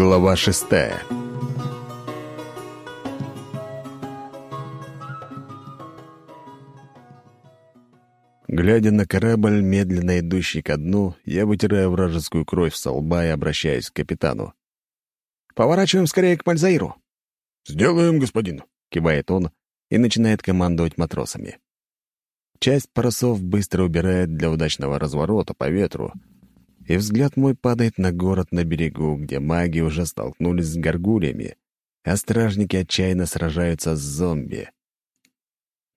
Глава шестая Глядя на корабль, медленно идущий ко дну, я вытираю вражескую кровь с лба и обращаюсь к капитану. «Поворачиваем скорее к Мальзаиру». «Сделаем, господин», — кивает он и начинает командовать матросами. Часть парусов быстро убирает для удачного разворота по ветру, и взгляд мой падает на город на берегу, где маги уже столкнулись с горгульями, а стражники отчаянно сражаются с зомби.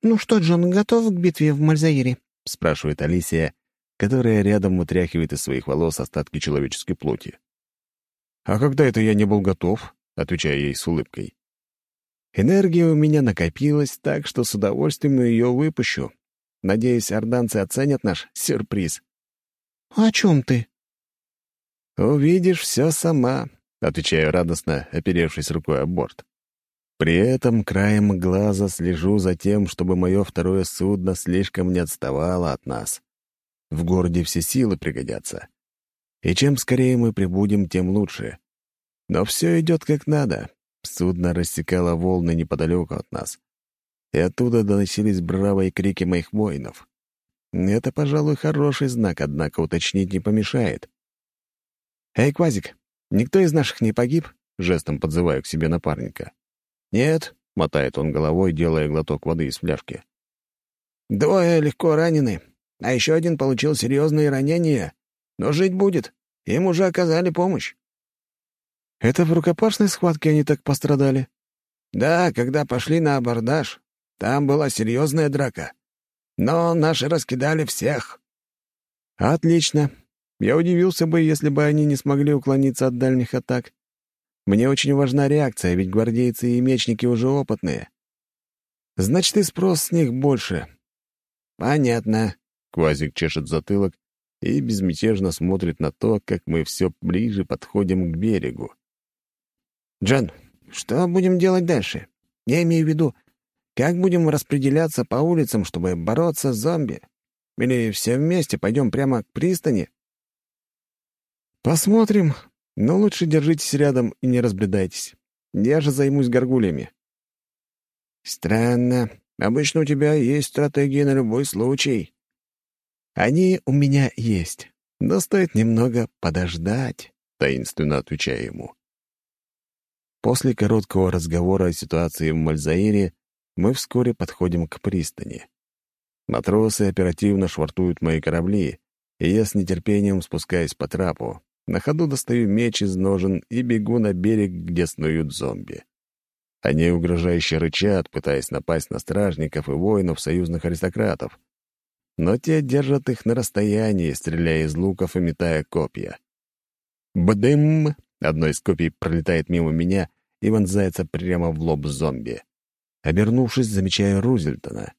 «Ну что, Джон, готов к битве в Мальзаире?» — спрашивает Алисия, которая рядом утряхивает из своих волос остатки человеческой плоти. «А когда это я не был готов?» — отвечаю ей с улыбкой. «Энергия у меня накопилась, так что с удовольствием ее выпущу. Надеюсь, орданцы оценят наш сюрприз». «О чем ты?» «Увидишь все сама», — отвечаю радостно, оперевшись рукой о борт. При этом краем глаза слежу за тем, чтобы мое второе судно слишком не отставало от нас. В городе все силы пригодятся. И чем скорее мы прибудем, тем лучше. Но все идет как надо. Судно рассекало волны неподалеку от нас. И оттуда доносились бравые крики моих воинов. Это, пожалуй, хороший знак, однако уточнить не помешает. «Эй, Квазик, никто из наших не погиб?» — жестом подзываю к себе напарника. «Нет», — мотает он головой, делая глоток воды из фляжки. «Двое легко ранены, а еще один получил серьезные ранения, но жить будет. Им уже оказали помощь». «Это в рукопашной схватке они так пострадали?» «Да, когда пошли на абордаж, там была серьезная драка. Но наши раскидали всех». «Отлично. Я удивился бы, если бы они не смогли уклониться от дальних атак. Мне очень важна реакция, ведь гвардейцы и мечники уже опытные. Значит, и спрос с них больше. Понятно. Квазик чешет затылок и безмятежно смотрит на то, как мы все ближе подходим к берегу. Джон, что будем делать дальше? Я имею в виду, как будем распределяться по улицам, чтобы бороться с зомби? Или все вместе пойдем прямо к пристани? Посмотрим, но лучше держитесь рядом и не разбредайтесь. Я же займусь горгульями. Странно. Обычно у тебя есть стратегии на любой случай. Они у меня есть, но стоит немного подождать, таинственно отвечаю ему. После короткого разговора о ситуации в Мальзаире мы вскоре подходим к пристани. Матросы оперативно швартуют мои корабли, и я с нетерпением спускаюсь по трапу, на ходу достаю меч из ножен и бегу на берег, где снуют зомби. Они угрожающе рычат, пытаясь напасть на стражников и воинов союзных аристократов. Но те держат их на расстоянии, стреляя из луков и метая копья. Бдым! Одно из копий пролетает мимо меня и вонзается прямо в лоб зомби. Обернувшись, замечаю Рузельтона.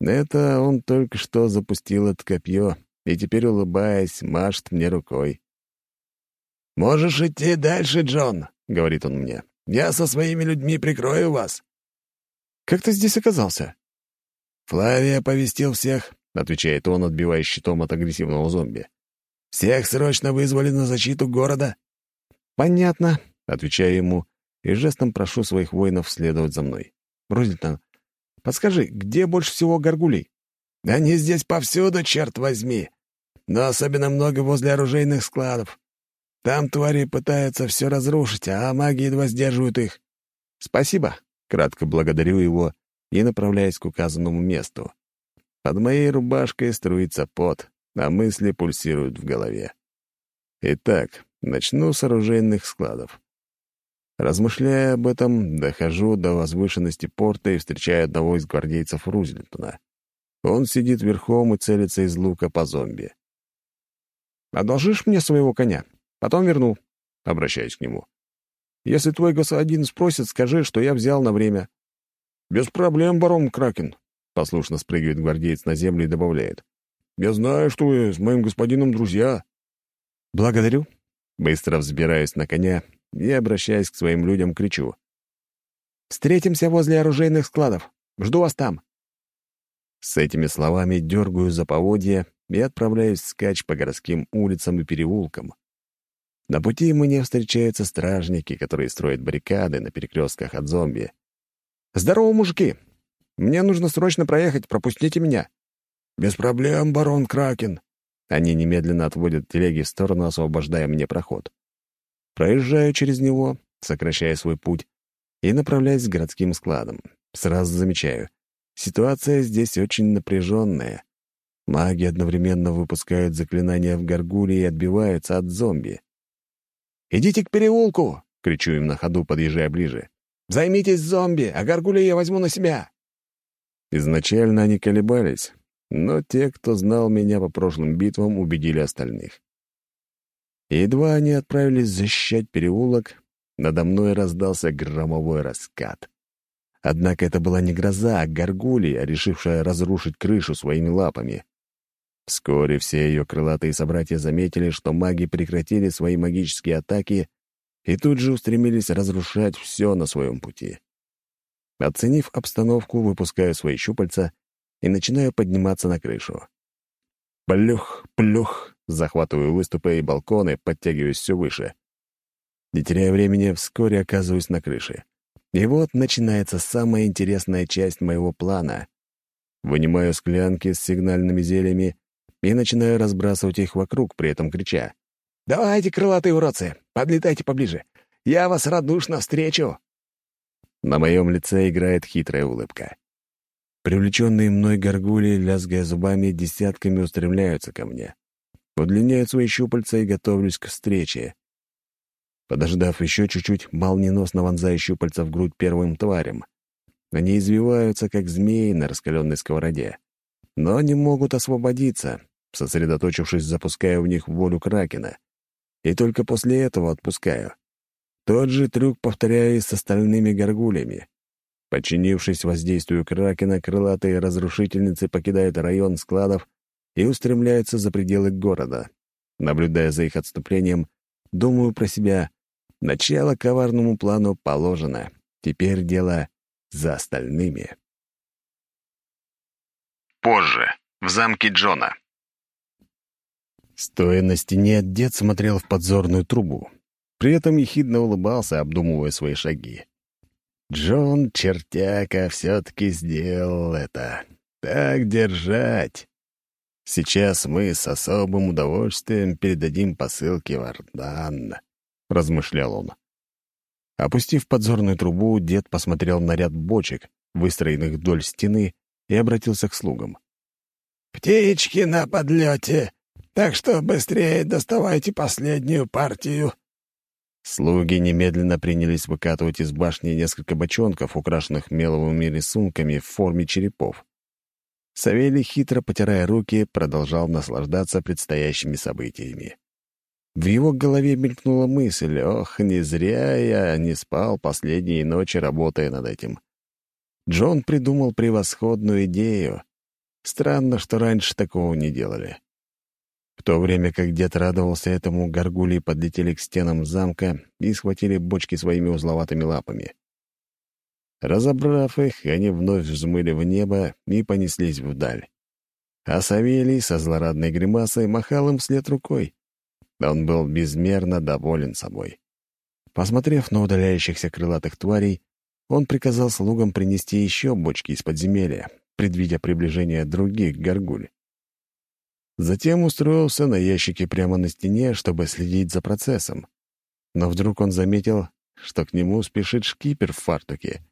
Это он только что запустил это копье и теперь, улыбаясь, машет мне рукой. «Можешь идти дальше, Джон», — говорит он мне. «Я со своими людьми прикрою вас». «Как ты здесь оказался?» «Флавия оповестил всех», — отвечает он, отбивая щитом от агрессивного зомби. «Всех срочно вызвали на защиту города». «Понятно», — отвечаю ему и жестом прошу своих воинов следовать за мной. «Розельтон, подскажи, где больше всего горгулей?» «Они здесь повсюду, черт возьми, но особенно много возле оружейных складов. Там твари пытаются все разрушить, а маги едва сдерживают их». «Спасибо», — кратко благодарю его и направляюсь к указанному месту. Под моей рубашкой струится пот, а мысли пульсируют в голове. Итак, начну с оружейных складов. Размышляя об этом, дохожу до возвышенности порта и встречаю одного из гвардейцев Рузвельтона. Он сидит верхом и целится из лука по зомби. «Одолжишь мне своего коня?» Потом верну. Обращаюсь к нему. Если твой господин спросит, скажи, что я взял на время. Без проблем, барон Кракен. Послушно спрыгивает гвардеец на землю и добавляет. Я знаю, что вы с моим господином друзья. Благодарю. Быстро взбираюсь на коня и, обращаясь к своим людям, кричу. «Встретимся возле оружейных складов. Жду вас там». С этими словами дергаю за поводья и отправляюсь скач по городским улицам и переулкам. На пути мне встречаются стражники, которые строят баррикады на перекрестках от зомби. «Здорово, мужики! Мне нужно срочно проехать, пропустите меня!» «Без проблем, барон Кракен!» Они немедленно отводят телеги в сторону, освобождая мне проход. Проезжаю через него, сокращая свой путь, и направляюсь к городским складам. Сразу замечаю, ситуация здесь очень напряженная. Маги одновременно выпускают заклинания в горгуле и отбиваются от зомби. «Идите к переулку!» — кричу им на ходу, подъезжая ближе. «Займитесь зомби, а горгули я возьму на себя!» Изначально они колебались, но те, кто знал меня по прошлым битвам, убедили остальных. едва они отправились защищать переулок, надо мной раздался громовой раскат. Однако это была не гроза, а горгулья, решившая разрушить крышу своими лапами. Вскоре все ее крылатые собратья заметили, что маги прекратили свои магические атаки и тут же устремились разрушать все на своем пути. Оценив обстановку, выпускаю свои щупальца и начинаю подниматься на крышу. Плюх, плюх, захватываю выступы и балконы, подтягиваюсь все выше. Не теряя времени, вскоре оказываюсь на крыше. И вот начинается самая интересная часть моего плана. Вынимаю склянки с сигнальными зельями и начинаю разбрасывать их вокруг, при этом крича. «Давайте, крылатые уродцы, подлетайте поближе. Я вас радушно встречу!» На моем лице играет хитрая улыбка. Привлеченные мной горгули, лязгая зубами, десятками устремляются ко мне. Удлиняют свои щупальца и готовлюсь к встрече. Подождав еще чуть-чуть, молниеносно вонзаю щупальца в грудь первым тварям. Они извиваются, как змеи на раскаленной сковороде но не могут освободиться. Сосредоточившись, запускаю в них волю Кракена. И только после этого отпускаю. Тот же трюк повторяю и с остальными горгулями. Подчинившись воздействию Кракена, крылатые разрушительницы покидают район складов и устремляются за пределы города. Наблюдая за их отступлением, думаю про себя. Начало коварному плану положено. Теперь дело за остальными. Позже, в замке Джона. Стоя на стене, дед смотрел в подзорную трубу. При этом ехидно улыбался, обдумывая свои шаги. Джон Чертяка все-таки сделал это. Так держать. Сейчас мы с особым удовольствием передадим посылки в Ардан, — размышлял он. Опустив подзорную трубу, дед посмотрел на ряд бочек, выстроенных вдоль стены, и обратился к слугам. «Птички на подлете, так что быстрее доставайте последнюю партию». Слуги немедленно принялись выкатывать из башни несколько бочонков, украшенных меловыми рисунками в форме черепов. Савелий, хитро потирая руки, продолжал наслаждаться предстоящими событиями. В его голове мелькнула мысль, ох, не зря я не спал последние ночи, работая над этим. Джон придумал превосходную идею. Странно, что раньше такого не делали. В то время как дед радовался этому, горгулии подлетели к стенам замка и схватили бочки своими узловатыми лапами. Разобрав их, они вновь взмыли в небо и понеслись вдаль. А Савелий со злорадной гримасой махал им вслед рукой. Он был безмерно доволен собой. Посмотрев на удаляющихся крылатых тварей, он приказал слугам принести еще бочки из подземелья, предвидя приближение других горгуль. Затем устроился на ящике прямо на стене, чтобы следить за процессом. Но вдруг он заметил, что к нему спешит шкипер в фартуке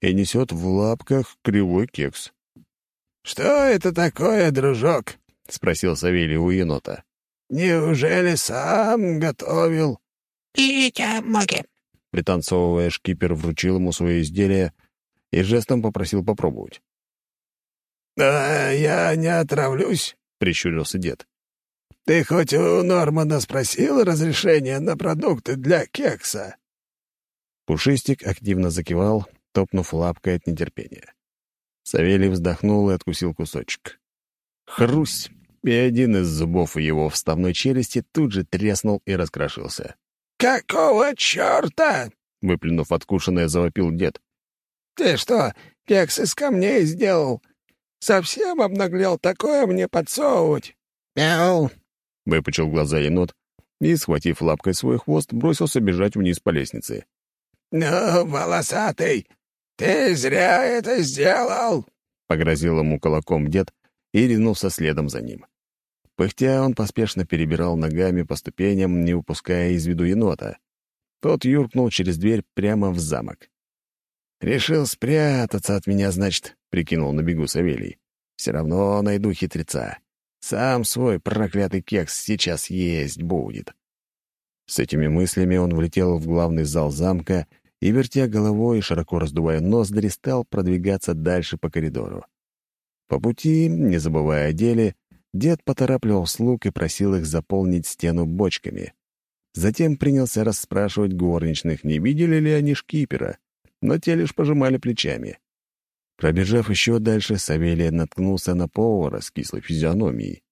и несет в лапках кривой кекс. «Что это такое, дружок?» — спросил Савелий у енота. «Неужели сам готовил?» «Идите, маги!» Пританцовывая, шкипер вручил ему свое изделие и жестом попросил попробовать. «Да я не отравлюсь», — прищурился дед. «Ты хоть у Нормана спросил разрешения на продукты для кекса?» Пушистик активно закивал, топнув лапкой от нетерпения. Савелий вздохнул и откусил кусочек. Хрусь! И один из зубов его вставной челюсти тут же треснул и раскрошился. «Какого черта?» — выплюнув откушенное, завопил дед. «Ты что, кекс из камней сделал? Совсем обнаглел такое мне подсовывать?» «Мяу!» — выпучил глаза енот и, схватив лапкой свой хвост, бросился бежать вниз по лестнице. «Ну, волосатый, ты зря это сделал!» — погрозил ему кулаком дед и ринулся следом за ним. Пыхтя, он поспешно перебирал ногами по ступеням, не упуская из виду енота. Тот юркнул через дверь прямо в замок. «Решил спрятаться от меня, значит», — прикинул на бегу Савелий. «Все равно найду хитреца. Сам свой проклятый кекс сейчас есть будет». С этими мыслями он влетел в главный зал замка и, вертя головой и широко раздувая ноздри, стал продвигаться дальше по коридору. По пути, не забывая о деле, дед поторапливал слуг и просил их заполнить стену бочками. Затем принялся расспрашивать горничных, не видели ли они шкипера, но те лишь пожимали плечами. Пробежав еще дальше, Савелий наткнулся на повара с кислой физиономией.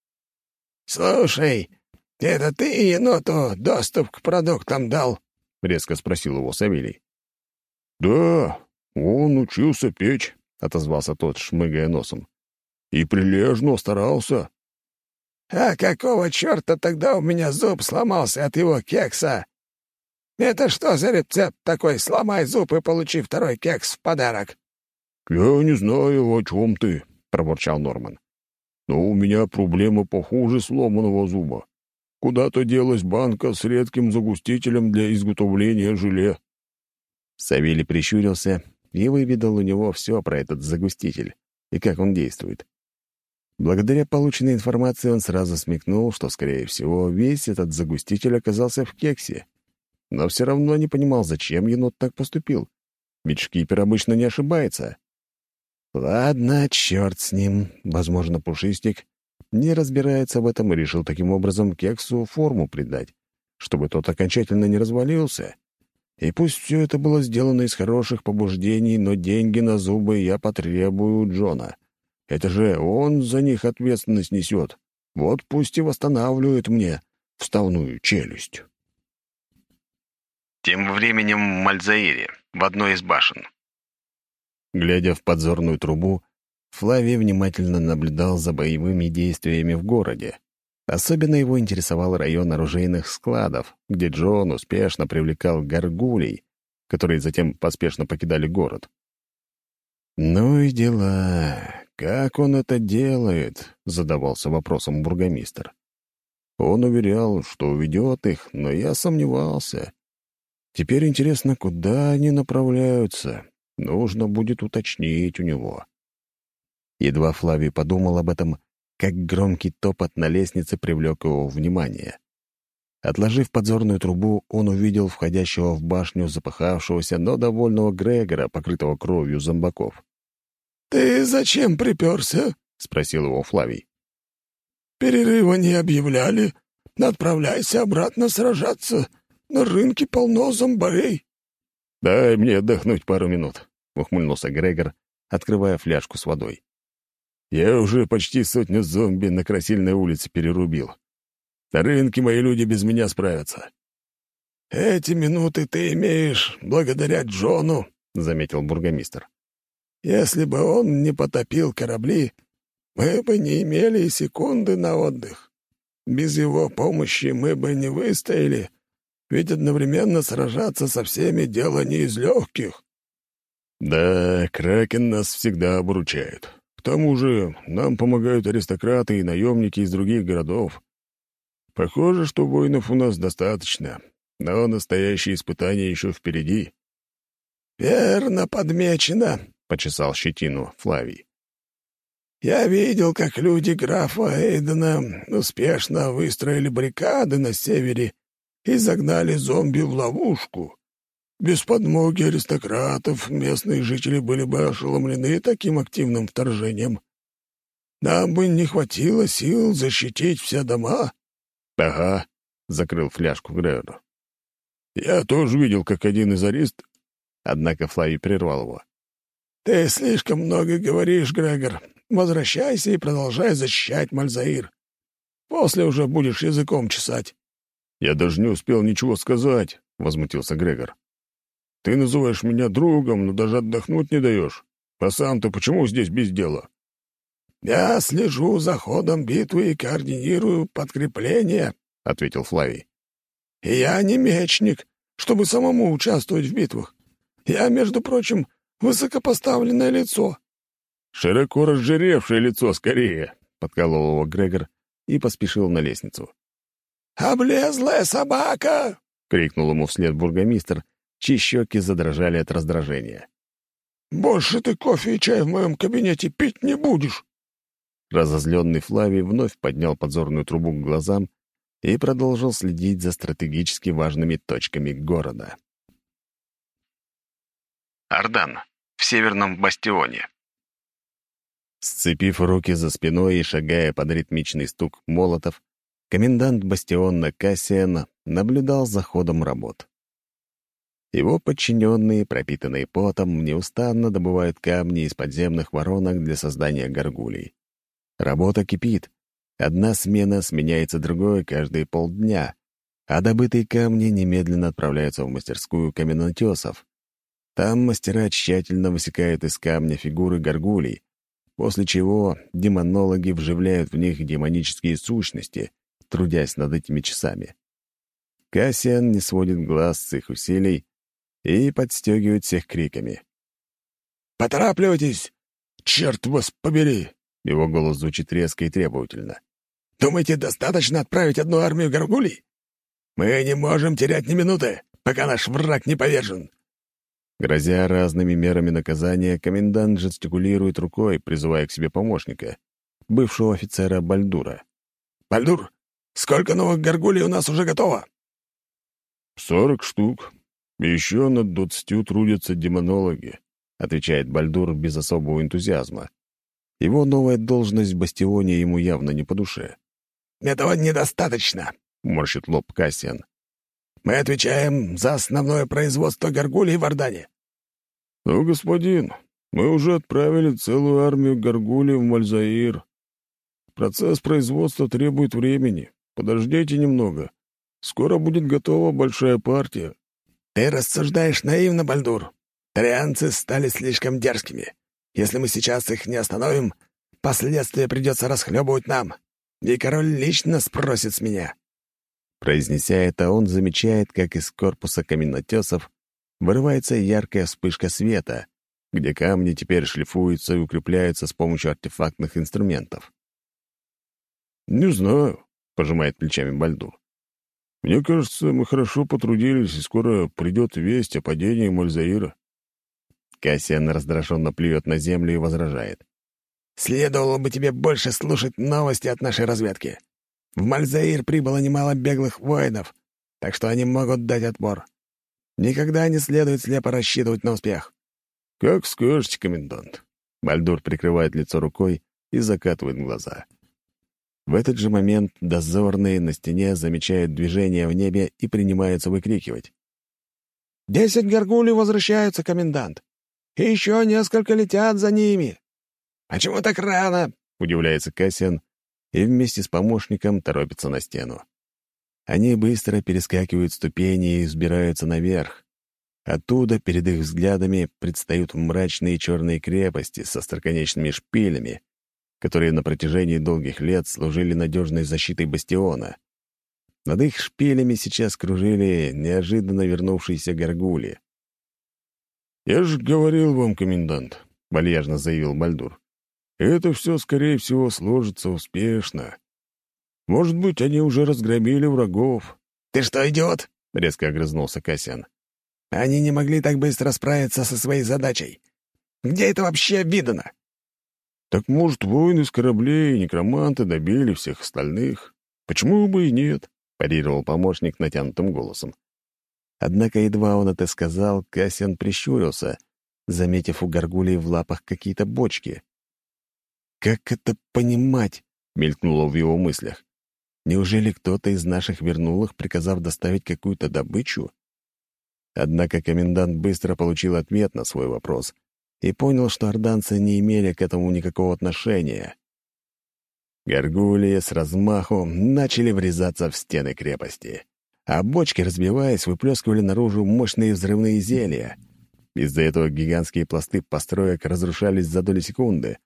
«Слушай, это ты еноту доступ к продуктам дал?» — резко спросил его Савелий. «Да, он учился печь», — отозвался тот, шмыгая носом. «И прилежно старался». «А какого черта тогда у меня зуб сломался от его кекса? Это что за рецепт такой «сломай зуб и получи второй кекс в подарок»?» «Я не знаю, о чем ты», — проворчал Норман. «Но у меня проблема похуже сломанного зуба. Куда-то делась банка с редким загустителем для изготовления желе». Савелий прищурился и выведал у него все про этот загуститель и как он действует. Благодаря полученной информации он сразу смекнул, что, скорее всего, весь этот загуститель оказался в кексе. Но все равно не понимал, зачем енот так поступил. Ведь шкипер обычно не ошибается. Ладно, черт с ним. Возможно, Пушистик не разбирается в этом и решил таким образом кексу форму придать, чтобы тот окончательно не развалился. И пусть все это было сделано из хороших побуждений, но деньги на зубы я потребую у Джона. Это же он за них ответственность несет. Вот пусть и восстанавливает мне вставную челюсть. Тем временем в Мальзаире, в одной из башен. Глядя в подзорную трубу, Флавий внимательно наблюдал за боевыми действиями в городе. Особенно его интересовал район оружейных складов, где Джон успешно привлекал горгулей, которые затем поспешно покидали город. «Ну и дела. Как он это делает?» — задавался вопросом бургомистр. Он уверял, что уведет их, но я сомневался. Теперь интересно, куда они направляются. Нужно будет уточнить у него. Едва Флавий подумал об этом, как громкий топот на лестнице привлек его внимание. Отложив подзорную трубу, он увидел входящего в башню запыхавшегося, но довольного Грегора, покрытого кровью зомбаков. «Ты зачем приперся?» — спросил его Флавий. «Перерыва не объявляли. Отправляйся обратно сражаться. На рынке полно зомбарей». «Дай мне отдохнуть пару минут», — ухмыльнулся Грегор, открывая фляжку с водой. Я уже почти сотню зомби на Красильной улице перерубил. На рынке мои люди без меня справятся. «Эти минуты ты имеешь благодаря Джону», — заметил бургомистр. «Если бы он не потопил корабли, мы бы не имели и секунды на отдых. Без его помощи мы бы не выстояли, ведь одновременно сражаться со всеми — дело не из легких». «Да, Кракен нас всегда обручает», к тому же нам помогают аристократы и наемники из других городов. Похоже, что воинов у нас достаточно, но настоящие испытания еще впереди». «Верно подмечено», — почесал щетину Флавий. «Я видел, как люди графа Эйдена успешно выстроили баррикады на севере и загнали зомби в ловушку. Без подмоги аристократов местные жители были бы ошеломлены таким активным вторжением. Нам бы не хватило сил защитить все дома. — Ага, — закрыл фляжку Грегор. — Я тоже видел, как один из арист... Однако Флавий прервал его. — Ты слишком много говоришь, Грегор. Возвращайся и продолжай защищать Мальзаир. После уже будешь языком чесать. — Я даже не успел ничего сказать, — возмутился Грегор. Ты называешь меня другом, но даже отдохнуть не даешь. А сам ты почему здесь без дела?» «Я слежу за ходом битвы и координирую подкрепление», — ответил Флавий. я не мечник, чтобы самому участвовать в битвах. Я, между прочим, высокопоставленное лицо». «Широко разжиревшее лицо, скорее», — подколол его Грегор и поспешил на лестницу. «Облезлая собака!» — крикнул ему вслед бургомистр, чьи щеки задрожали от раздражения. «Больше ты кофе и чай в моем кабинете пить не будешь!» Разозленный Флавий вновь поднял подзорную трубу к глазам и продолжил следить за стратегически важными точками города. Ардан, в Северном Бастионе. Сцепив руки за спиной и шагая под ритмичный стук молотов, комендант бастиона Кассиан наблюдал за ходом работ. Его подчиненные, пропитанные потом, неустанно добывают камни из подземных воронок для создания горгулей. Работа кипит. Одна смена сменяется другой каждые полдня, а добытые камни немедленно отправляются в мастерскую каменотесов. Там мастера тщательно высекают из камня фигуры горгулей, после чего демонологи вживляют в них демонические сущности, трудясь над этими часами. Кассиан не сводит глаз с их усилий и подстегивает всех криками. «Поторапливайтесь! Черт вас побери!» Его голос звучит резко и требовательно. «Думаете, достаточно отправить одну армию горгулей? Мы не можем терять ни минуты, пока наш враг не повержен. Грозя разными мерами наказания, комендант жестикулирует рукой, призывая к себе помощника, бывшего офицера Бальдура. «Бальдур, сколько новых горгулей у нас уже готово?» «Сорок штук. Еще над двадцатью трудятся демонологи», — отвечает Бальдур без особого энтузиазма. Его новая должность в бастионе ему явно не по душе. «Этого недостаточно», — морщит лоб Кассиан. «Мы отвечаем за основное производство горгулей в Ордане. «Ну, господин, мы уже отправили целую армию горгулей в Мальзаир. Процесс производства требует времени. Подождите немного. Скоро будет готова большая партия». «Ты рассуждаешь наивно, Бальдур. Трианцы стали слишком дерзкими. Если мы сейчас их не остановим, последствия придется расхлебывать нам. И король лично спросит с меня». Произнеся это, он замечает, как из корпуса каменотесов вырывается яркая вспышка света, где камни теперь шлифуются и укрепляются с помощью артефактных инструментов. «Не знаю», — пожимает плечами Бальдур. «Мне кажется, мы хорошо потрудились, и скоро придет весть о падении Мальзаира». Кассиан раздраженно плюет на землю и возражает. «Следовало бы тебе больше слушать новости от нашей разведки. В Мальзаир прибыло немало беглых воинов, так что они могут дать отпор. Никогда не следует слепо рассчитывать на успех. «Как скажете, комендант». Бальдур прикрывает лицо рукой и закатывает глаза. В этот же момент дозорные на стене замечают движение в небе и принимаются выкрикивать. «Десять горгулей возвращаются, комендант! И еще несколько летят за ними!» «Почему так рано?» — удивляется Кассиан и вместе с помощником торопится на стену. Они быстро перескакивают ступени и взбираются наверх. Оттуда перед их взглядами предстают мрачные черные крепости со остроконечными шпилями, которые на протяжении долгих лет служили надежной защитой бастиона. Над их шпилями сейчас кружили неожиданно вернувшиеся горгули. «Я же говорил вам, комендант», — вальяжно заявил Бальдур. «Это все, скорее всего, сложится успешно. Может быть, они уже разгромили врагов». «Ты что, идиот?» — резко огрызнулся Касьян. «Они не могли так быстро справиться со своей задачей. Где это вообще видано?» «Так, может, воины с кораблей некроманты добили всех остальных? Почему бы и нет?» — парировал помощник натянутым голосом. Однако едва он это сказал, Кассиан прищурился, заметив у горгулей в лапах какие-то бочки. «Как это понимать?» — мелькнуло в его мыслях. Неужели кто-то из наших вернул их, приказав доставить какую-то добычу? Однако комендант быстро получил ответ на свой вопрос и понял, что орданцы не имели к этому никакого отношения. Горгулии с размаху начали врезаться в стены крепости, а бочки, разбиваясь, выплескивали наружу мощные взрывные зелья. Из-за этого гигантские пласты построек разрушались за доли секунды.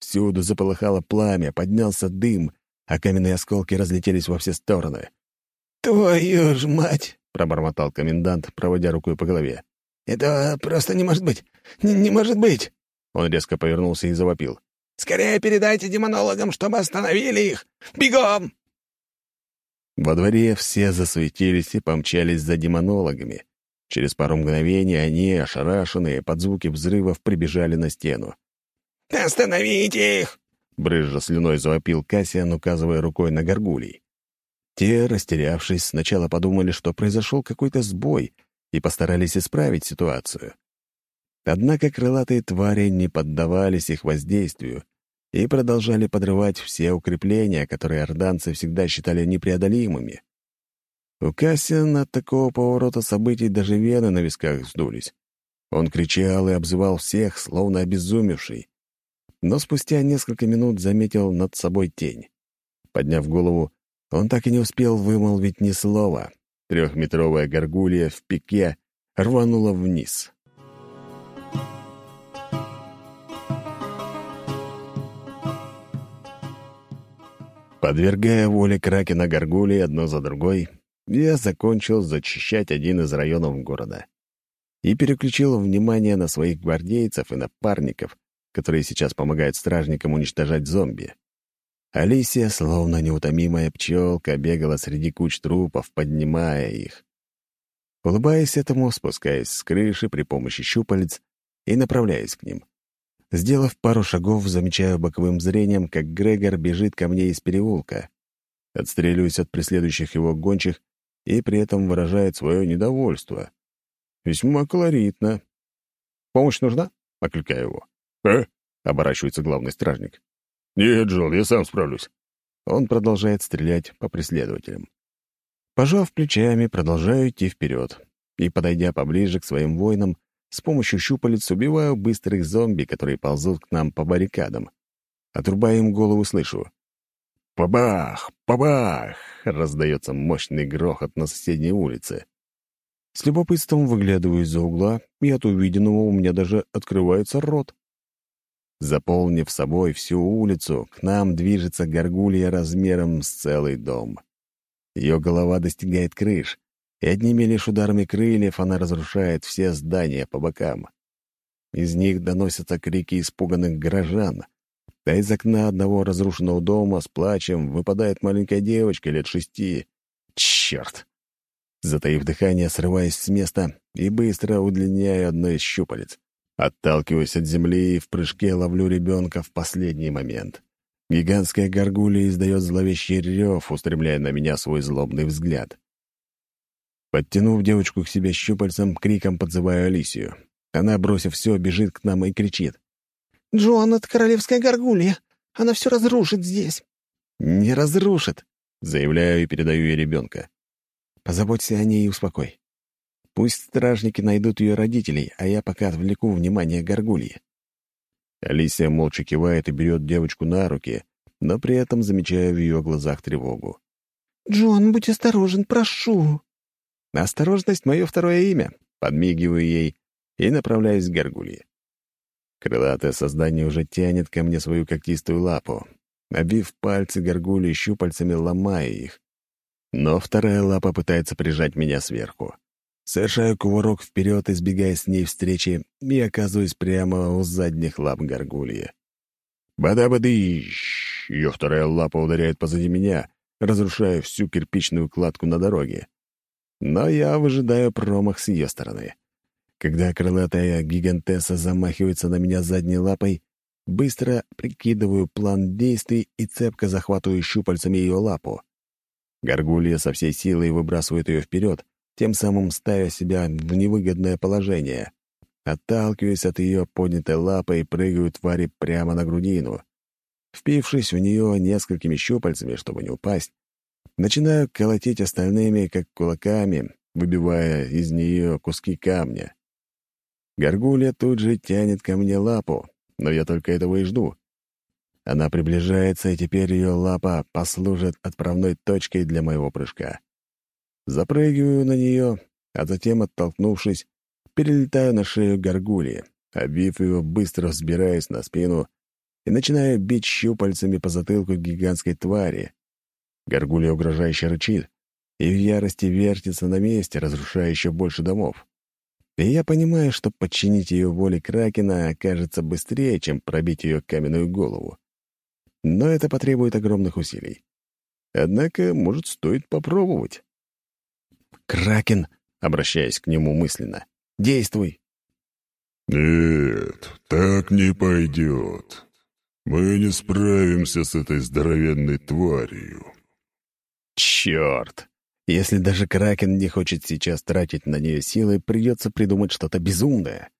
Всюду заполыхало пламя, поднялся дым — а каменные осколки разлетелись во все стороны. «Твою ж мать!» — пробормотал комендант, проводя рукой по голове. «Это просто не может быть! Не, не может быть!» Он резко повернулся и завопил. «Скорее передайте демонологам, чтобы остановили их! Бегом!» Во дворе все засуетились и помчались за демонологами. Через пару мгновений они, ошарашенные под звуки взрывов, прибежали на стену. «Остановите их!» — брызжа слюной завопил Кассиан, указывая рукой на горгулей. Те, растерявшись, сначала подумали, что произошел какой-то сбой, и постарались исправить ситуацию. Однако крылатые твари не поддавались их воздействию и продолжали подрывать все укрепления, которые орданцы всегда считали непреодолимыми. У Кассиана от такого поворота событий даже вены на висках вздулись. Он кричал и обзывал всех, словно обезумевший. Но спустя несколько минут заметил над собой тень. Подняв голову, он так и не успел вымолвить ни слова. Трехметровая горгулья в пике рванула вниз. Подвергая воле Кракена горгулей одно за другой, я закончил зачищать один из районов города и переключил внимание на своих гвардейцев и напарников, которые сейчас помогают стражникам уничтожать зомби. Алисия, словно неутомимая пчелка, бегала среди куч трупов, поднимая их. Улыбаясь этому, спускаясь с крыши при помощи щупалец и направляясь к ним. Сделав пару шагов, замечаю боковым зрением, как Грегор бежит ко мне из переулка. Отстреливаюсь от преследующих его гончих и при этом выражает свое недовольство. Весьма колоритно. «Помощь нужна?» — окликаю его. «А?» — оборачивается главный стражник. «Нет, Джон, я сам справлюсь». Он продолжает стрелять по преследователям. Пожав плечами, продолжаю идти вперед и, подойдя поближе к своим воинам, с помощью щупалец убиваю быстрых зомби, которые ползут к нам по баррикадам. Отрубая им голову, слышу. «Пабах! Пабах!» — раздается мощный грохот на соседней улице. С любопытством выглядываю из-за угла, и от увиденного у меня даже открывается рот. Заполнив собой всю улицу, к нам движется горгулья размером с целый дом. Ее голова достигает крыш, и одними лишь ударами крыльев она разрушает все здания по бокам. Из них доносятся крики испуганных горожан, а из окна одного разрушенного дома с плачем выпадает маленькая девочка лет шести. Черт! Затаив дыхание, срываясь с места и быстро удлиняю одно из щупалец. Отталкиваюсь от земли и в прыжке ловлю ребенка в последний момент. Гигантская горгулья издает зловещий рев, устремляя на меня свой злобный взгляд. Подтянув девочку к себе щупальцем, криком подзываю Алисию. Она, бросив все, бежит к нам и кричит. «Джоан, это королевская горгулья. Она все разрушит здесь». «Не разрушит», — заявляю и передаю ей ребенка. «Позаботься о ней и успокой. Пусть стражники найдут ее родителей, а я пока отвлеку внимание горгульи». Алисия молча кивает и берет девочку на руки, но при этом замечаю в ее глазах тревогу. «Джон, будь осторожен, прошу». «Осторожность — мое второе имя», — подмигиваю ей и направляюсь к горгулье. Крылатое создание уже тянет ко мне свою когтистую лапу. Обив пальцы горгульи щупальцами, ломая их. Но вторая лапа пытается прижать меня сверху. Совершаю кувырок вперед, избегая с ней встречи, и оказываюсь прямо у задних лап горгульи. Бада-бадыщ! Ее вторая лапа ударяет позади меня, разрушая всю кирпичную кладку на дороге но я выжидаю промах с ее стороны. Когда крылатая гигантесса замахивается на меня задней лапой, быстро прикидываю план действий и цепко захватываю щупальцами ее лапу. Горгулья со всей силой выбрасывает ее вперед, тем самым ставя себя в невыгодное положение. Отталкиваясь от ее поднятой лапы и прыгаю твари прямо на грудину. Впившись в нее несколькими щупальцами, чтобы не упасть, Начинаю колотить остальными, как кулаками, выбивая из нее куски камня. Горгулья тут же тянет ко мне лапу, но я только этого и жду. Она приближается, и теперь ее лапа послужит отправной точкой для моего прыжка. Запрыгиваю на нее, а затем, оттолкнувшись, перелетаю на шею горгульи, обвив ее, быстро взбираясь на спину и начинаю бить щупальцами по затылку гигантской твари, Горгулья угрожающе рычит, и в ярости вертится на месте, разрушая еще больше домов. И я понимаю, что подчинить ее воле Кракена окажется быстрее, чем пробить ее каменную голову. Но это потребует огромных усилий. Однако, может, стоит попробовать. «Кракен!» — обращаясь к нему мысленно. «Действуй!» «Нет, так не пойдет. Мы не справимся с этой здоровенной тварью». «Черт! Если даже Кракен не хочет сейчас тратить на нее силы, придется придумать что-то безумное.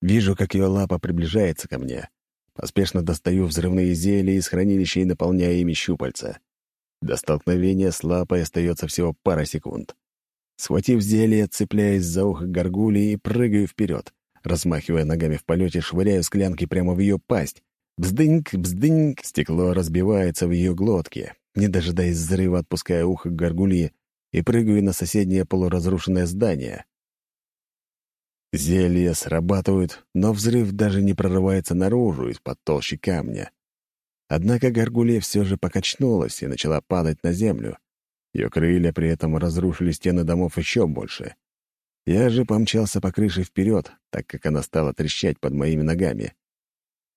Вижу, как ее лапа приближается ко мне. Поспешно достаю взрывные зелья из хранилища и наполняю ими щупальца. До столкновения с лапой остается всего пара секунд. Схватив зелье, цепляясь за ухо горгулии и прыгаю вперед. Размахивая ногами в полете, швыряю склянки прямо в ее пасть. Бздыньк, бздыньк, стекло разбивается в ее глотке. Не дожидаясь взрыва, отпуская ухо горгульи и прыгаю на соседнее полуразрушенное здание. Зелья срабатывают, но взрыв даже не прорывается наружу из-под толщи камня. Однако горгулья все же покачнулась и начала падать на землю. Ее крылья при этом разрушили стены домов еще больше. Я же помчался по крыше вперед, так как она стала трещать под моими ногами.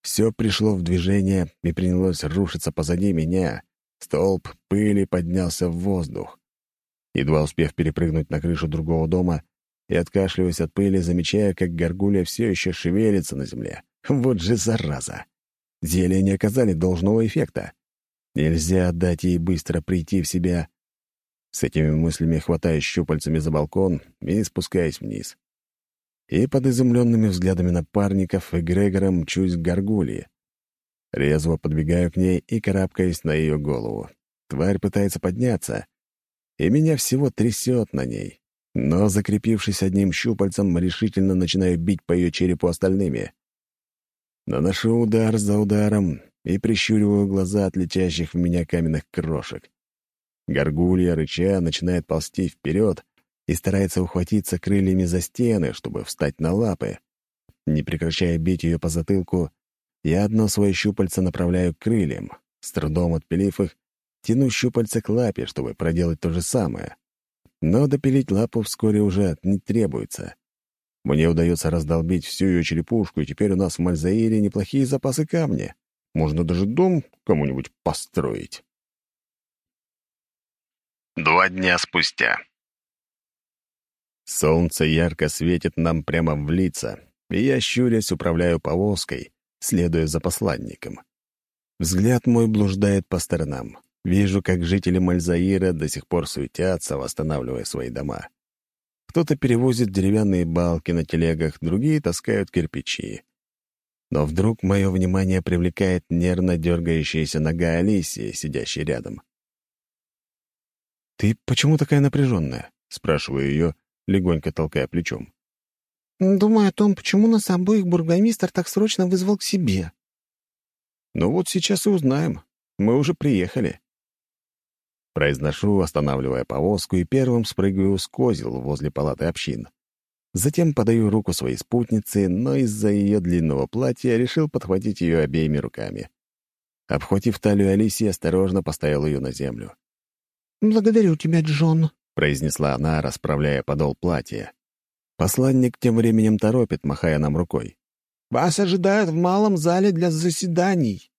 Все пришло в движение и принялось рушиться позади меня. Столб пыли поднялся в воздух. Едва успев перепрыгнуть на крышу другого дома и откашливаясь от пыли, замечая, как горгулья все еще шевелится на земле. Вот же зараза! Зелья не оказали должного эффекта. Нельзя дать ей быстро прийти в себя, с этими мыслями хватаю щупальцами за балкон и спускаюсь вниз. И под изумленными взглядами напарников и Грегора мчусь к горгулье. Резво подбегаю к ней и карабкаюсь на ее голову. Тварь пытается подняться, и меня всего трясет на ней. Но, закрепившись одним щупальцем, решительно начинаю бить по ее черепу остальными. Наношу удар за ударом и прищуриваю глаза от летящих в меня каменных крошек. Горгулья, рыча, начинает ползти вперед и старается ухватиться крыльями за стены, чтобы встать на лапы. Не прекращая бить ее по затылку, я одно свое щупальце направляю к крыльям, с трудом отпилив их, тяну щупальце к лапе, чтобы проделать то же самое. Но допилить лапу вскоре уже не требуется. Мне удается раздолбить всю ее черепушку, и теперь у нас в Мальзаире неплохие запасы камня. Можно даже дом кому-нибудь построить. Два дня спустя. Солнце ярко светит нам прямо в лица, и я, щурясь, управляю повозкой, следуя за посланником. Взгляд мой блуждает по сторонам. Вижу, как жители Мальзаира до сих пор суетятся, восстанавливая свои дома. Кто-то перевозит деревянные балки на телегах, другие таскают кирпичи. Но вдруг мое внимание привлекает нервно дергающаяся нога Алисии, сидящей рядом. «Ты почему такая напряженная?» — спрашиваю ее, легонько толкая плечом. «Думаю о том, почему нас обоих бургомистр так срочно вызвал к себе». «Ну вот сейчас и узнаем. Мы уже приехали». Произношу, останавливая повозку, и первым спрыгиваю с козел возле палаты общин. Затем подаю руку своей спутнице, но из-за ее длинного платья решил подхватить ее обеими руками. Обхватив талию Алисии, осторожно поставил ее на землю. «Благодарю тебя, Джон», — произнесла она, расправляя подол платья. Посланник тем временем торопит, махая нам рукой. «Вас ожидают в малом зале для заседаний».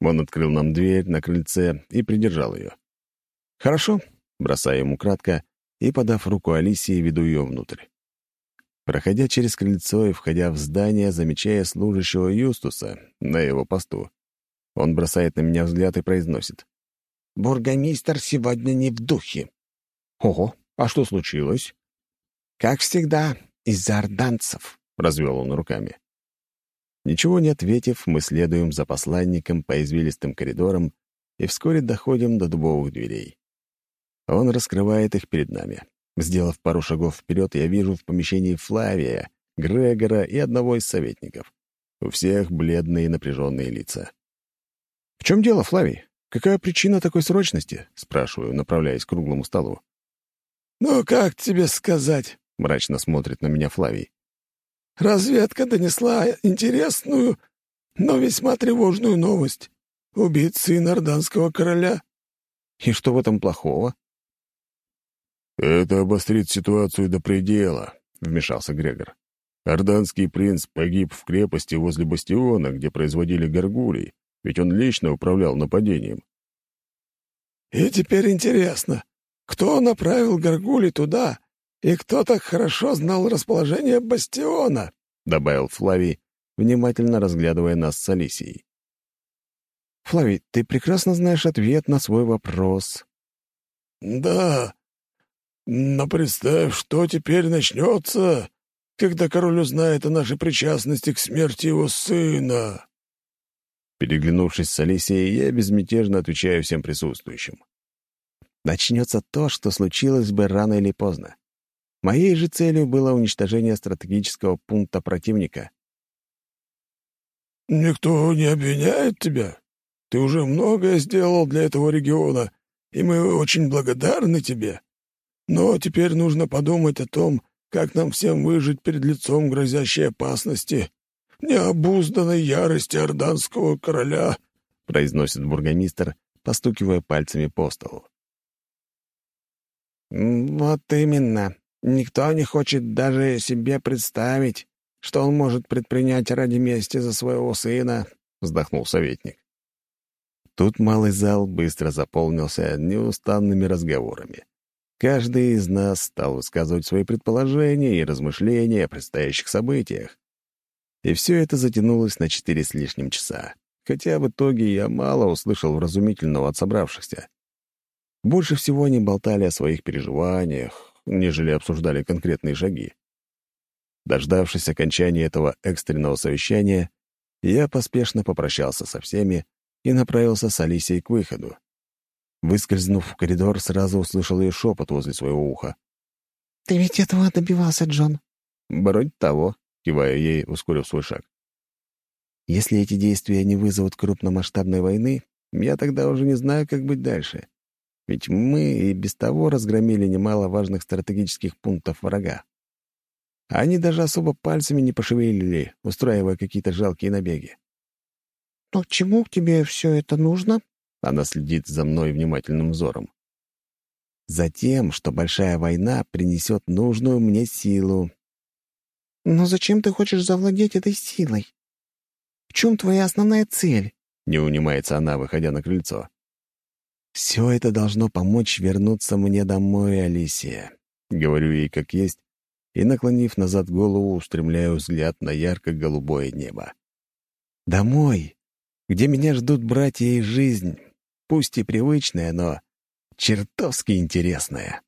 Он открыл нам дверь на крыльце и придержал ее. «Хорошо», — бросаю ему кратко и, подав руку Алисии, веду ее внутрь. Проходя через крыльцо и входя в здание, замечая служащего Юстуса на его посту, он бросает на меня взгляд и произносит. Бургомистр сегодня не в духе. Ого, а что случилось? Как всегда, из-за орданцев, — развел он руками. Ничего не ответив, мы следуем за посланником по извилистым коридорам и вскоре доходим до дубовых дверей. Он раскрывает их перед нами. Сделав пару шагов вперед, я вижу в помещении Флавия, Грегора и одного из советников. У всех бледные напряженные лица. «В чем дело, Флавий?» «Какая причина такой срочности?» — спрашиваю, направляясь к круглому столу. «Ну, как тебе сказать?» — мрачно смотрит на меня Флавий. «Разведка донесла интересную, но весьма тревожную новость. Убит сын орданского короля». «И что в этом плохого?» «Это обострит ситуацию до предела», — вмешался Грегор. «Орданский принц погиб в крепости возле бастиона, где производили горгулей, ведь он лично управлял нападением». «И теперь интересно, кто направил горгулей туда, и кто так хорошо знал расположение бастиона?» — добавил Флавий, внимательно разглядывая нас с Алисией. «Флавий, ты прекрасно знаешь ответ на свой вопрос». «Да, но представь, что теперь начнется, когда король узнает о нашей причастности к смерти его сына». Переглянувшись с Алисией, я безмятежно отвечаю всем присутствующим. Начнется то, что случилось бы рано или поздно. Моей же целью было уничтожение стратегического пункта противника. «Никто не обвиняет тебя. Ты уже многое сделал для этого региона, и мы очень благодарны тебе. Но теперь нужно подумать о том, как нам всем выжить перед лицом грозящей опасности, необузданной ярости орданского короля», — произносит бургомистр, постукивая пальцами по столу. «Вот именно. Никто не хочет даже себе представить, что он может предпринять ради мести за своего сына», — вздохнул советник. Тут малый зал быстро заполнился неустанными разговорами. Каждый из нас стал высказывать свои предположения и размышления о предстоящих событиях. И все это затянулось на четыре с лишним часа, хотя в итоге я мало услышал вразумительного от собравшихся. Больше всего они болтали о своих переживаниях, нежели обсуждали конкретные шаги. Дождавшись окончания этого экстренного совещания, я поспешно попрощался со всеми и направился с Алисией к выходу. Выскользнув в коридор, сразу услышал ее шепот возле своего уха. «Ты ведь этого добивался, Джон?» «Вроде того», — кивая ей, ускорив свой шаг. «Если эти действия не вызовут крупномасштабной войны, я тогда уже не знаю, как быть дальше. Ведь мы и без того разгромили немало важных стратегических пунктов врага. Они даже особо пальцами не пошевелили, устраивая какие-то жалкие набеги. «Но чему тебе все это нужно?» Она следит за мной внимательным взором. Затем, что большая война принесет нужную мне силу. «Но зачем ты хочешь завладеть этой силой? В чем твоя основная цель?» Не унимается она, выходя на крыльцо. «Все это должно помочь вернуться мне домой, Алисия», — говорю ей как есть, и, наклонив назад голову, устремляю взгляд на ярко-голубое небо. «Домой, где меня ждут братья и жизнь, пусть и привычная, но чертовски интересная.